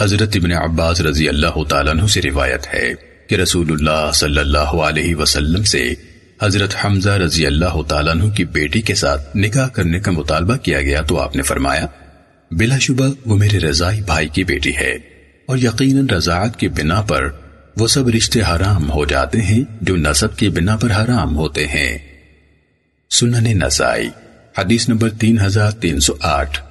حضرت ابن عباس رضی اللہ تعالیٰ عنہ سے روایت ہے کہ رسول اللہ صلی اللہ علیہ وسلم سے حضرت حمزہ رضی اللہ تعالیٰ عنہ کی بیٹی کے ساتھ نکاح کرنے کا مطالبہ کیا گیا تو آپ نے فرمایا، بلا شبہ وہ میرے رضائی بھائی کی بیٹی ہے اور یقیناً رضاعت کی بنا پر وہ سب رشتے حرام ہو جاتے ہیں جو نصب کی بنا پر حرام ہوتے ہیں۔ سنن نسائی، حدیث نمبر تین ہزار تین سو آٹھ۔